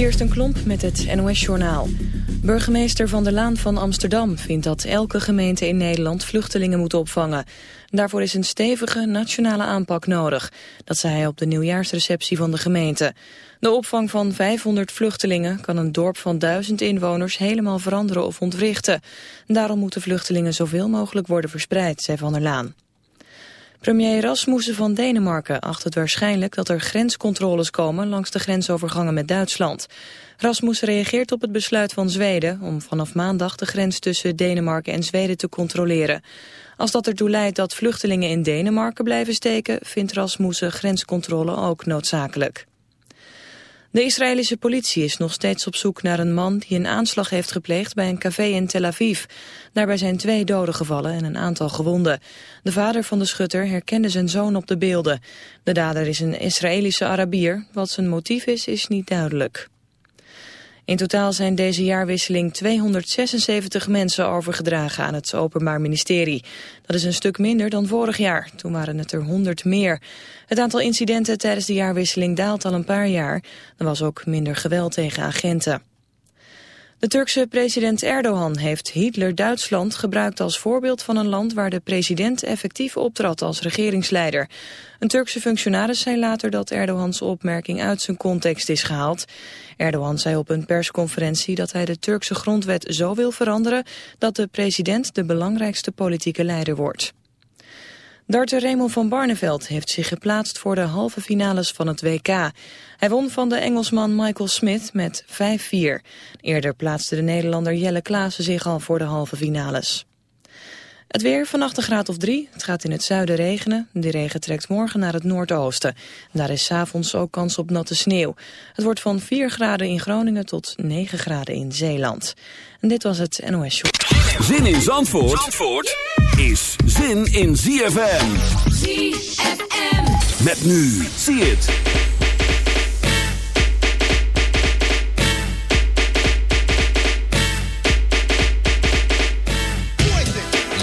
Kirsten Klomp met het NOS-journaal. Burgemeester Van der Laan van Amsterdam vindt dat elke gemeente in Nederland vluchtelingen moet opvangen. Daarvoor is een stevige nationale aanpak nodig. Dat zei hij op de nieuwjaarsreceptie van de gemeente. De opvang van 500 vluchtelingen kan een dorp van 1000 inwoners helemaal veranderen of ontwrichten. Daarom moeten vluchtelingen zoveel mogelijk worden verspreid, zei Van der Laan. Premier Rasmussen van Denemarken acht het waarschijnlijk dat er grenscontroles komen langs de grensovergangen met Duitsland. Rasmussen reageert op het besluit van Zweden om vanaf maandag de grens tussen Denemarken en Zweden te controleren. Als dat ertoe leidt dat vluchtelingen in Denemarken blijven steken, vindt Rasmussen grenscontrole ook noodzakelijk. De Israëlische politie is nog steeds op zoek naar een man die een aanslag heeft gepleegd bij een café in Tel Aviv. Daarbij zijn twee doden gevallen en een aantal gewonden. De vader van de schutter herkende zijn zoon op de beelden. De dader is een Israëlische Arabier. Wat zijn motief is, is niet duidelijk. In totaal zijn deze jaarwisseling 276 mensen overgedragen aan het Openbaar Ministerie. Dat is een stuk minder dan vorig jaar, toen waren het er 100 meer. Het aantal incidenten tijdens de jaarwisseling daalt al een paar jaar. Er was ook minder geweld tegen agenten. De Turkse president Erdogan heeft Hitler-Duitsland gebruikt als voorbeeld van een land waar de president effectief optrad als regeringsleider. Een Turkse functionaris zei later dat Erdogans opmerking uit zijn context is gehaald. Erdogan zei op een persconferentie dat hij de Turkse grondwet zo wil veranderen dat de president de belangrijkste politieke leider wordt. Darter Raymond van Barneveld heeft zich geplaatst voor de halve finales van het WK. Hij won van de Engelsman Michael Smith met 5-4. Eerder plaatste de Nederlander Jelle Klaassen zich al voor de halve finales. Het weer vannacht een graad of drie. Het gaat in het zuiden regenen. De regen trekt morgen naar het noordoosten. Daar is s'avonds ook kans op natte sneeuw. Het wordt van 4 graden in Groningen tot 9 graden in Zeeland. En dit was het NOS Show. Zin in Zandvoort, Zandvoort is zin in ZFM. ZFM. Met nu. Zie het.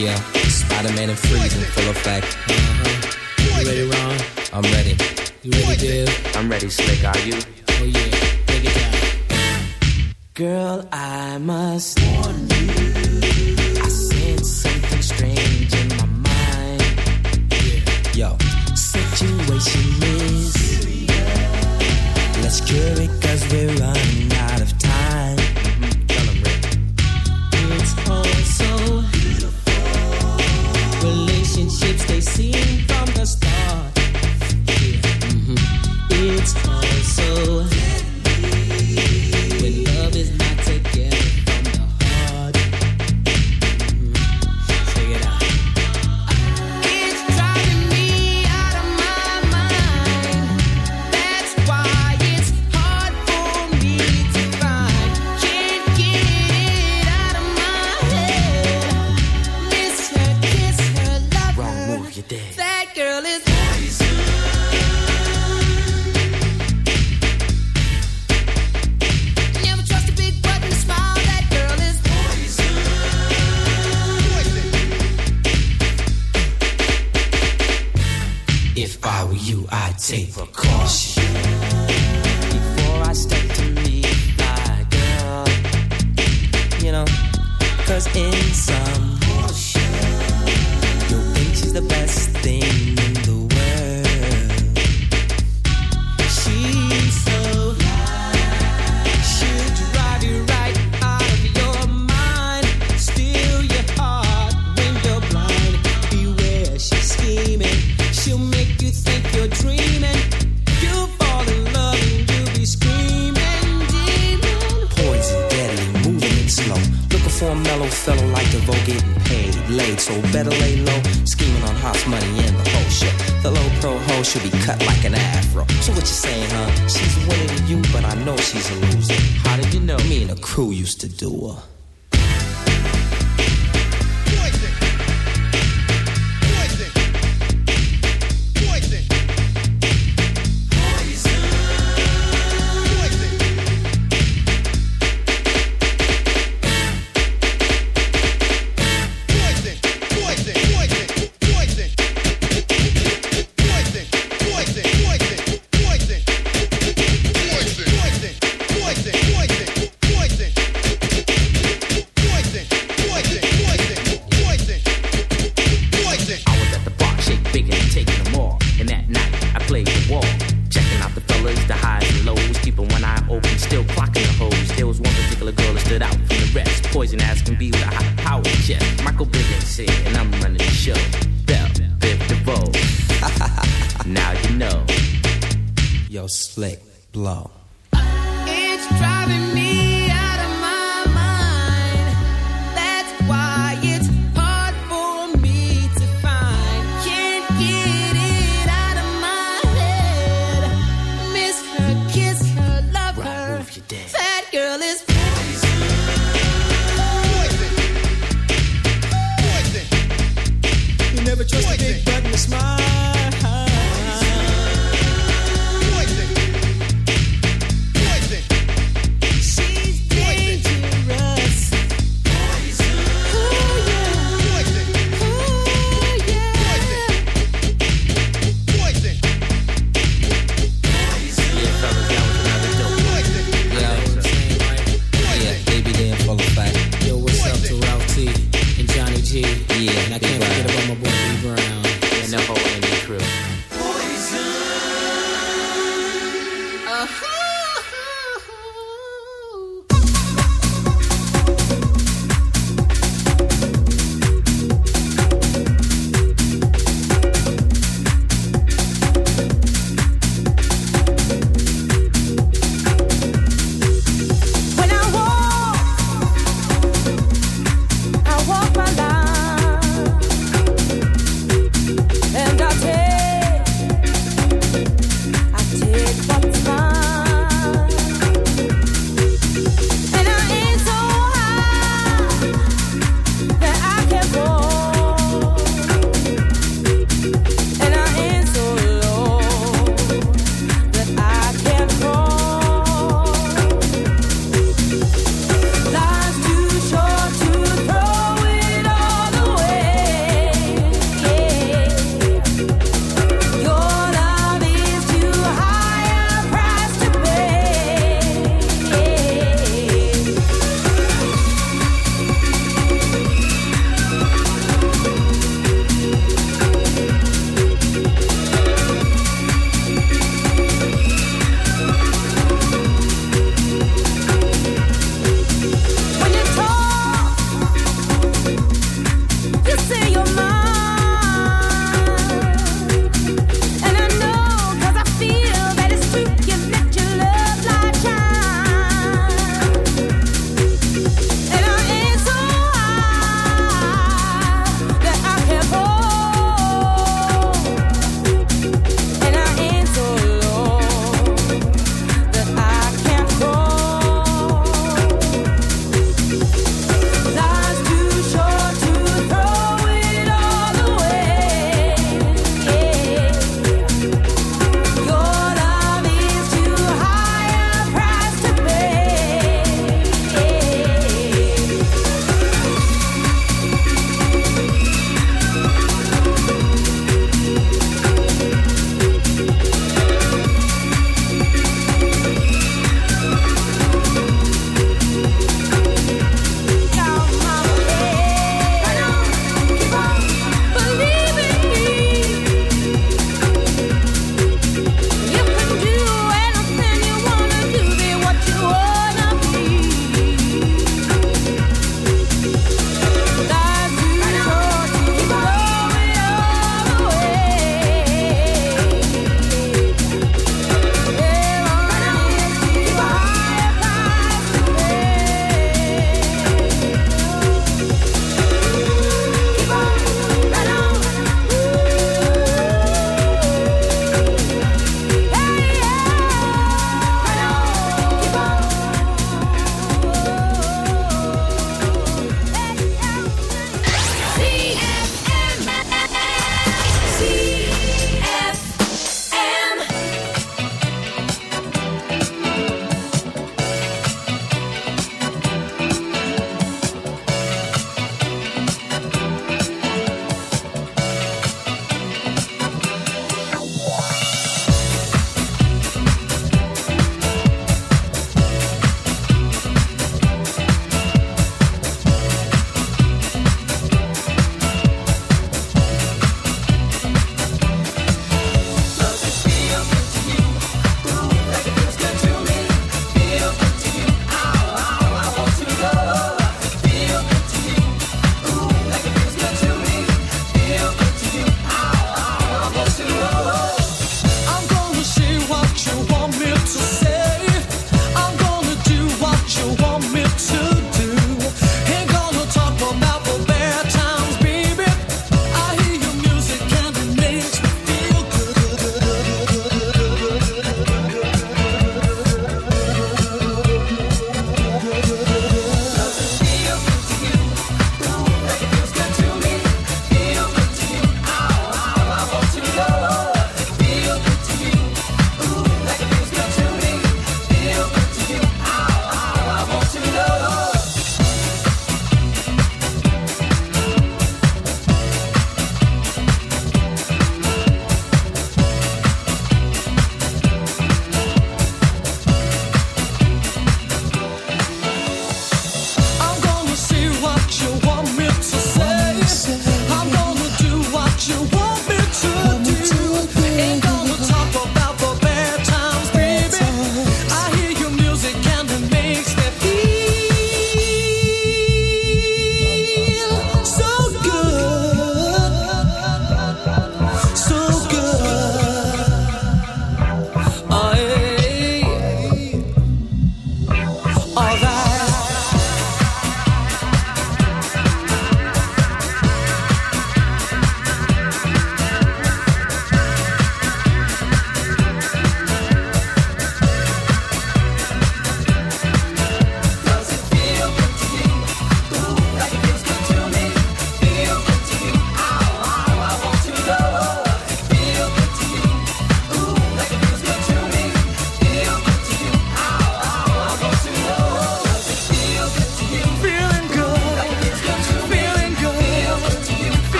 Yeah, Spider-Man and Freeze in full effect. Uh-huh. You ready, Ron? I'm ready. You ready, Dave? I'm ready, Slick. Are you? Oh yeah, take it down. Girl, I must warn you. I sense something strange in my mind. Yo, situation is. Let's cure it cause we're running out of time. Relationships they seem from the start. Mhm. It's all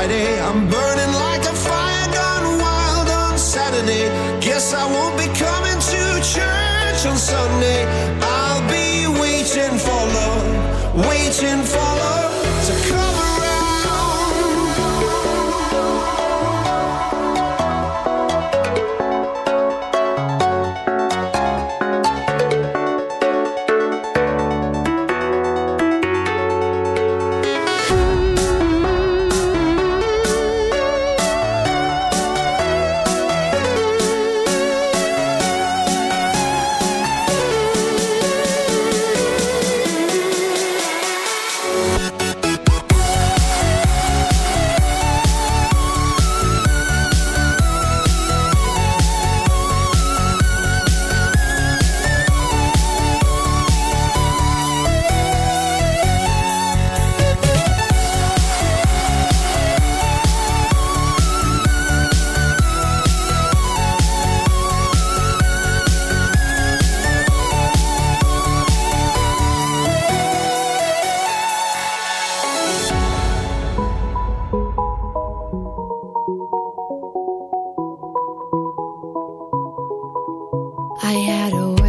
Friday. I had a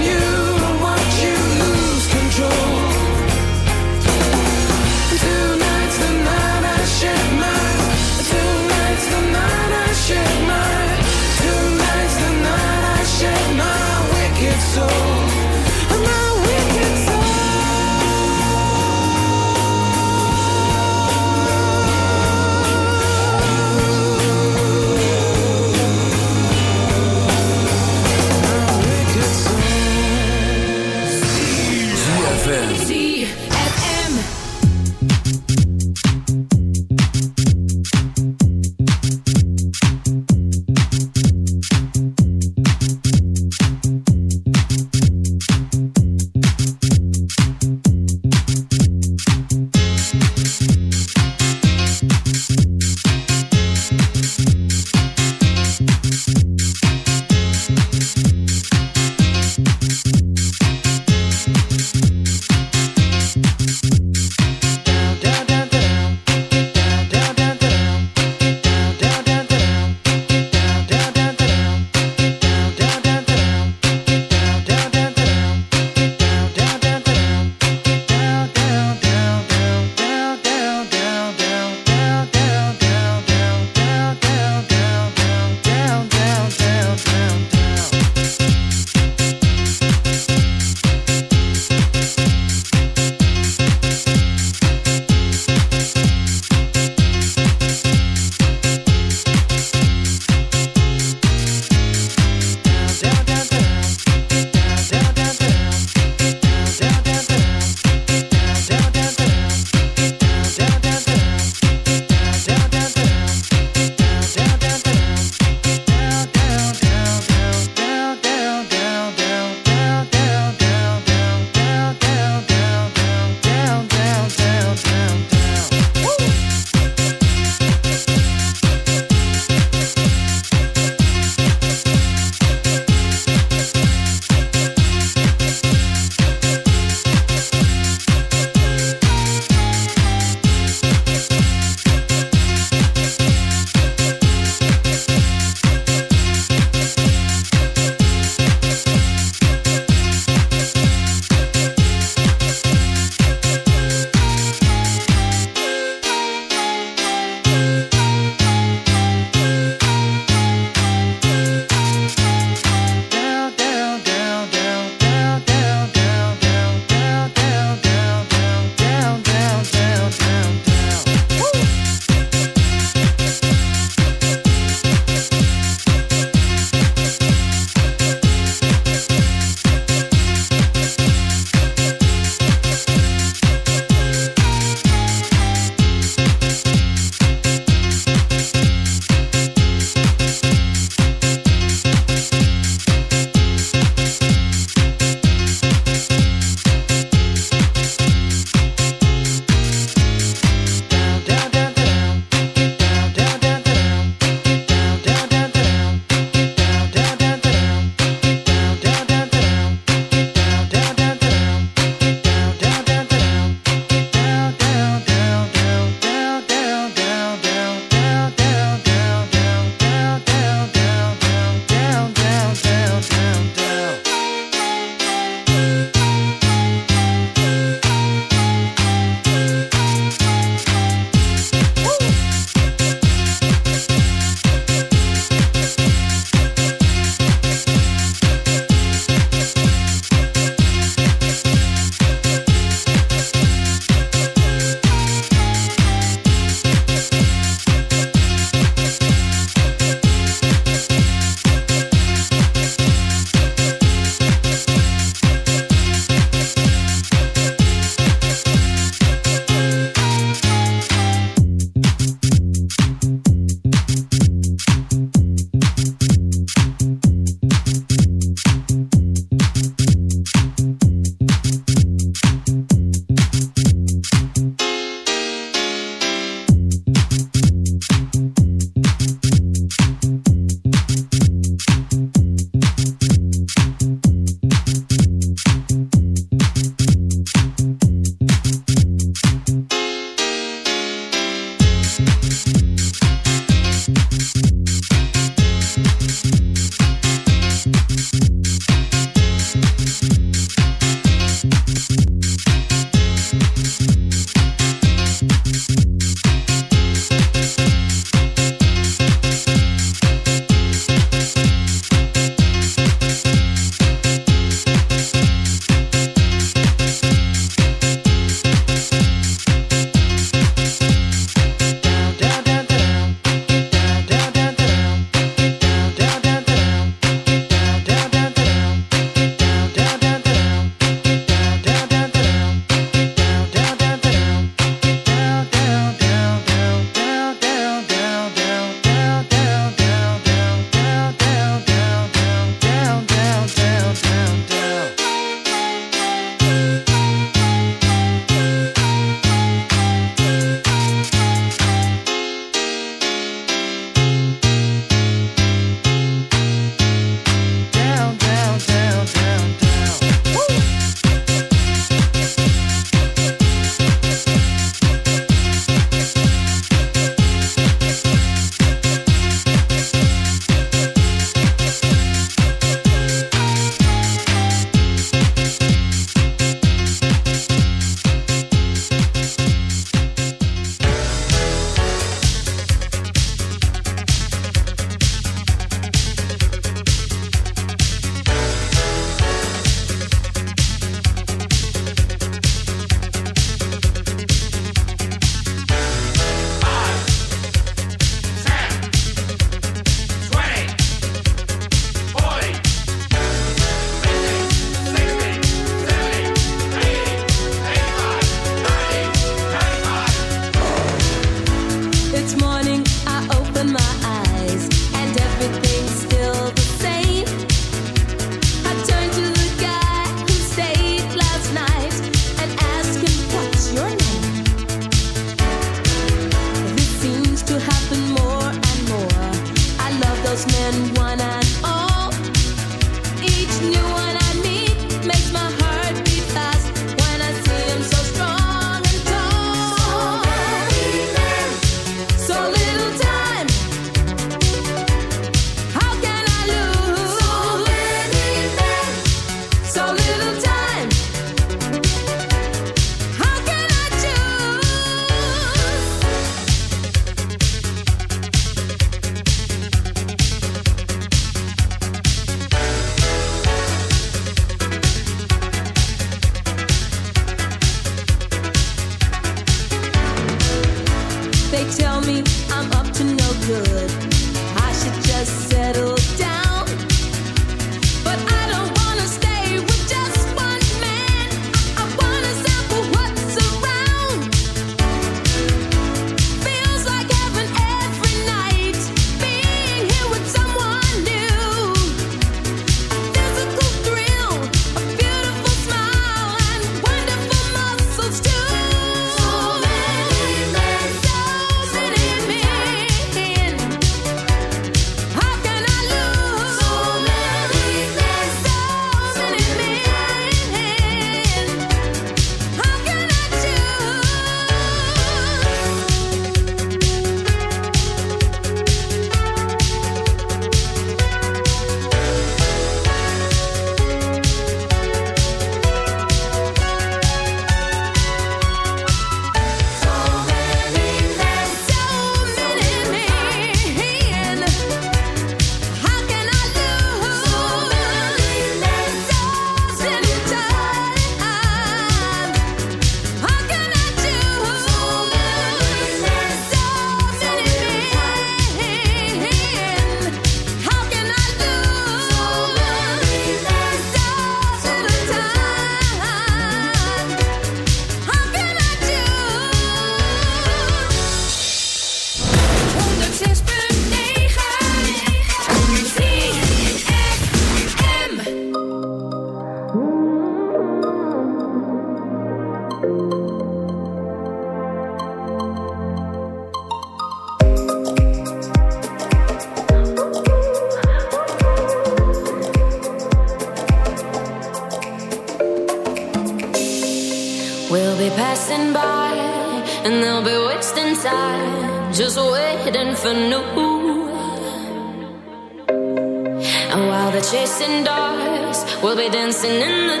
in the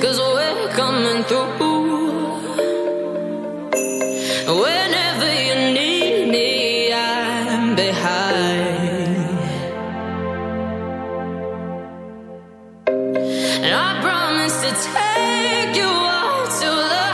cause we're coming through. Whenever you need me, I'm behind. And I promise to take you up to the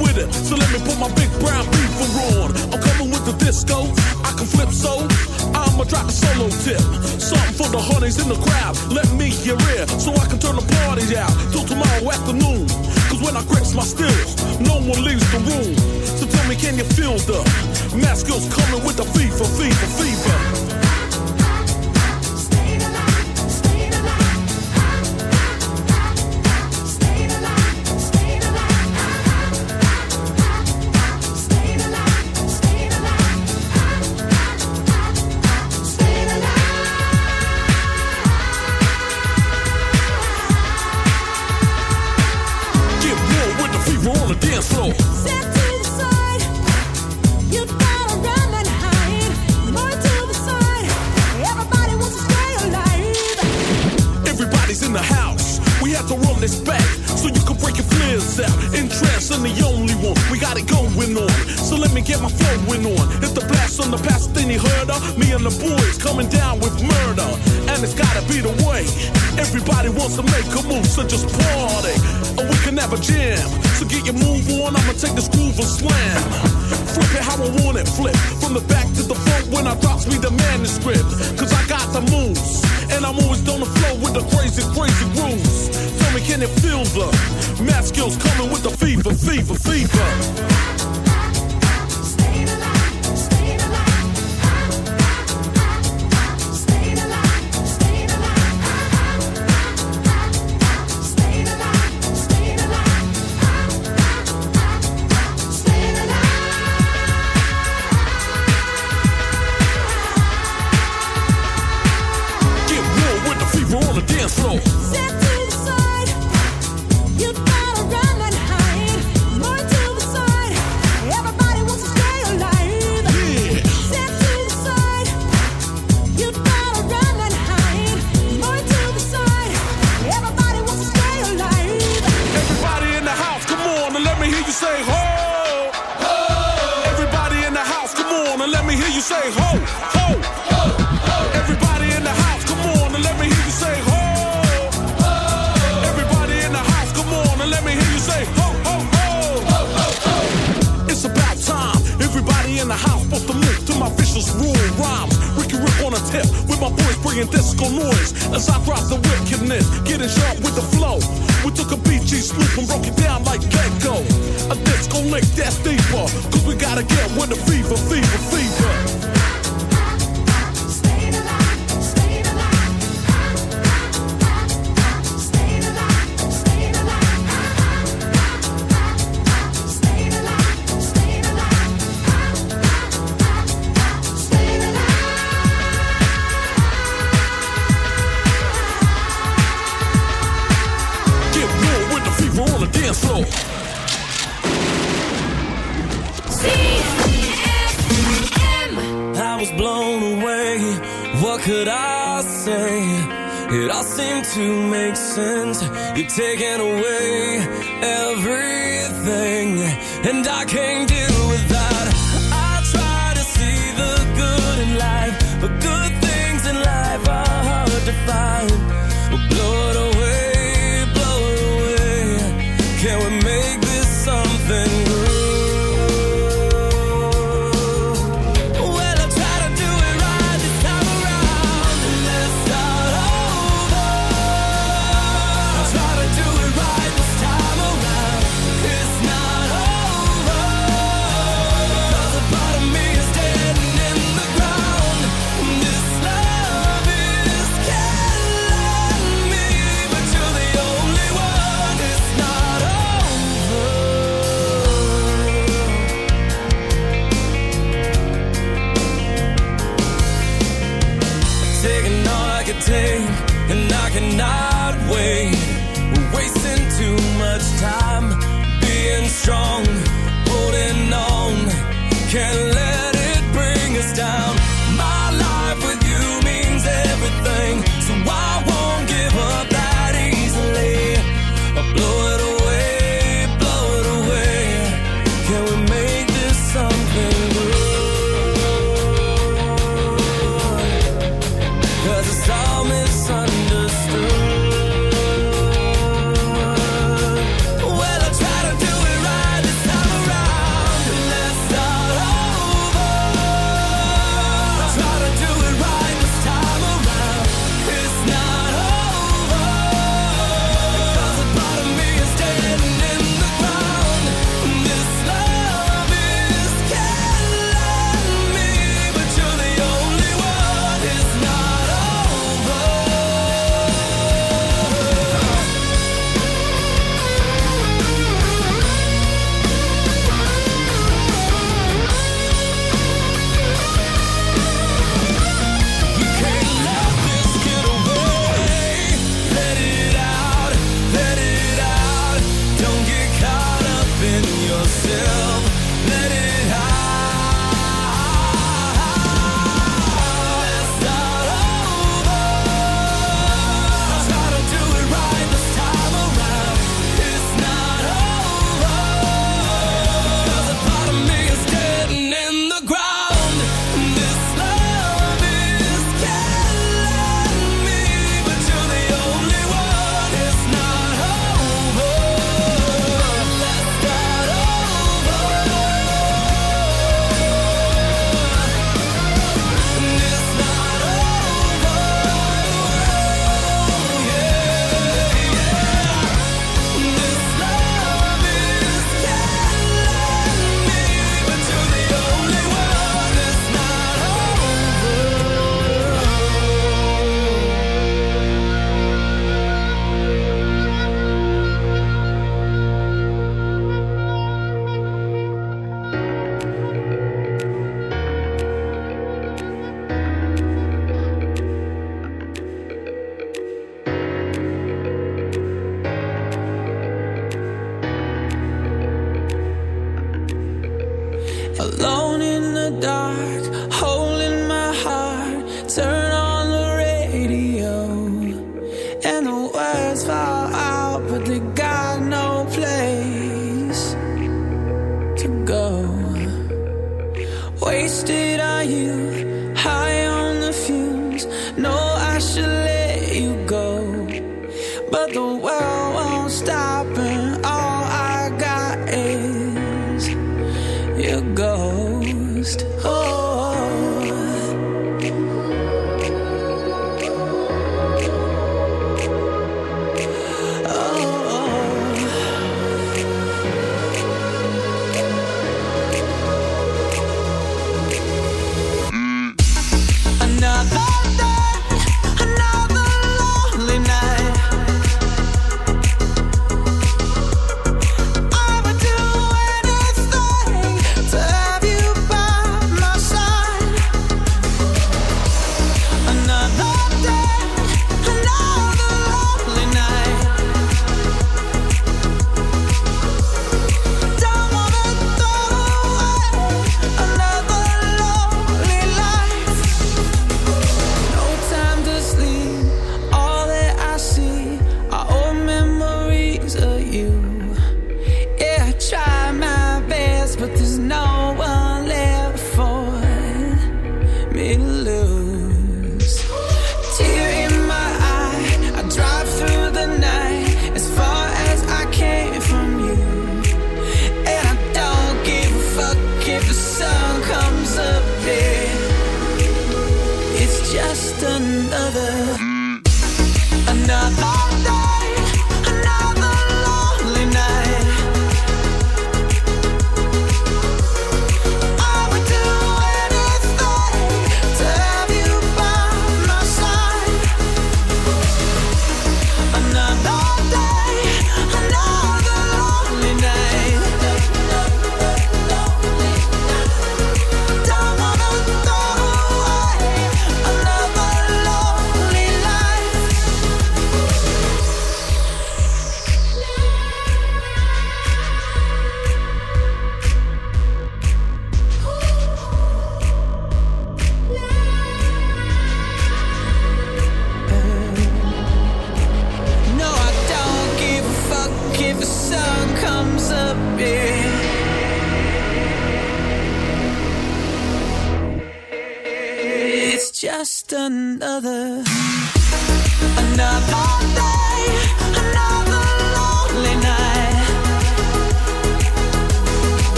with it. So let me put my big brown beaver on. I'm coming with the disco. I can flip so. I'ma drop a solo tip. Something for the honeys in the crowd. Let me get in so I can turn the party out till tomorrow afternoon. Cause when I grips my stills, no one leaves the room. So tell me, can you feel the mask girls coming with the fever, fever, fever? dance floor. You're taking away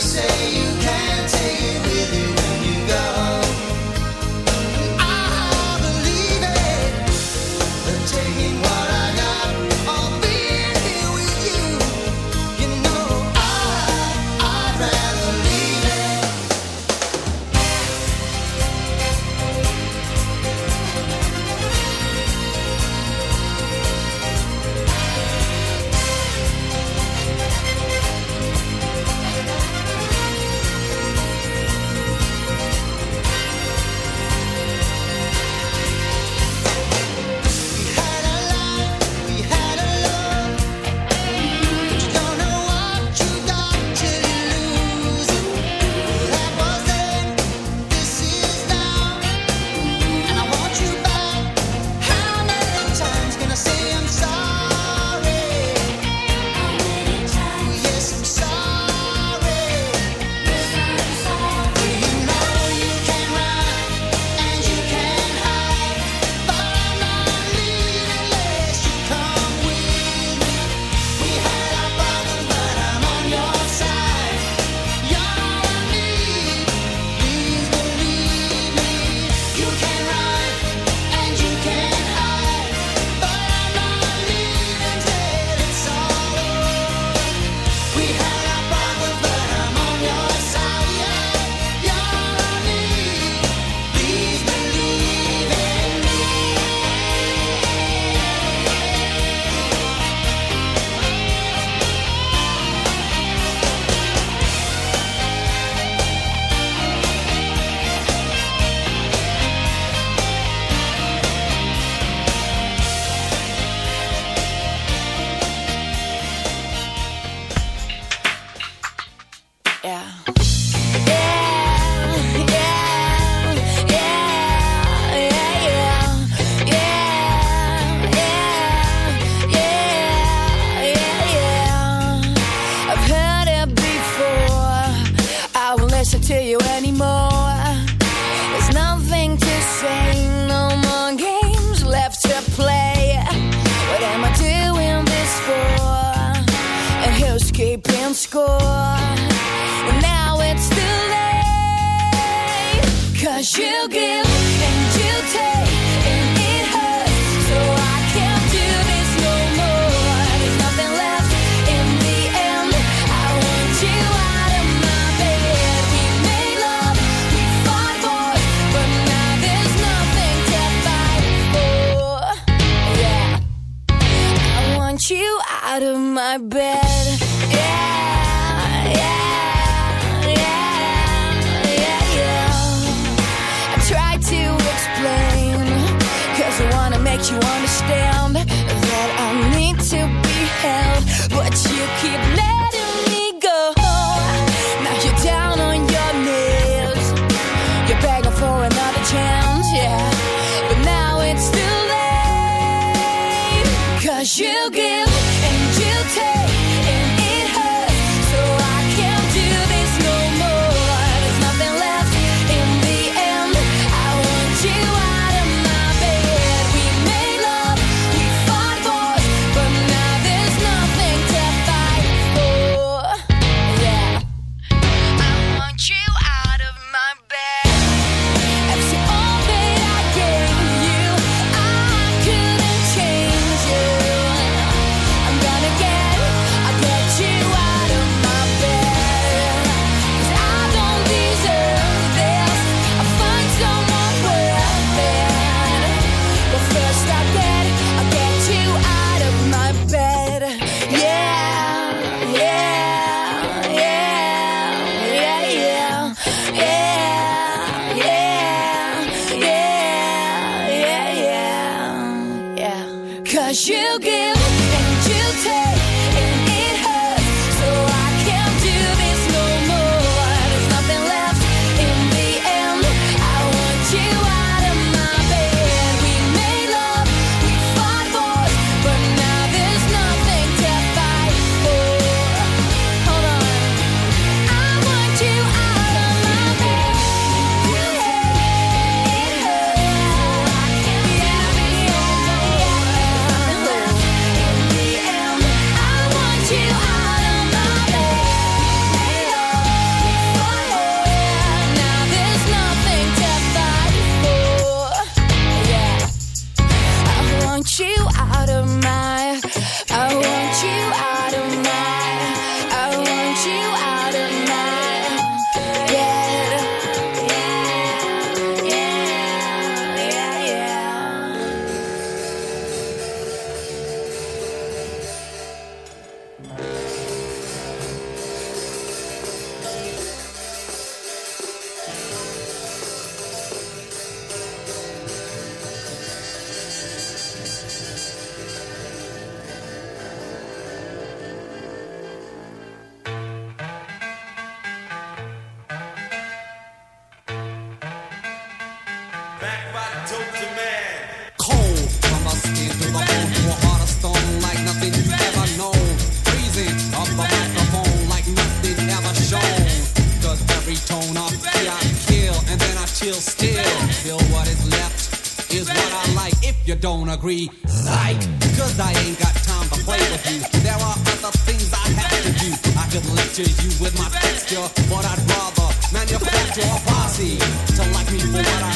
say won't agree. Like, cause I ain't got time to play with you. There are other things I have to do. I could lecture you with my texture, but I'd rather manufacture a posse to like me for what I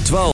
12.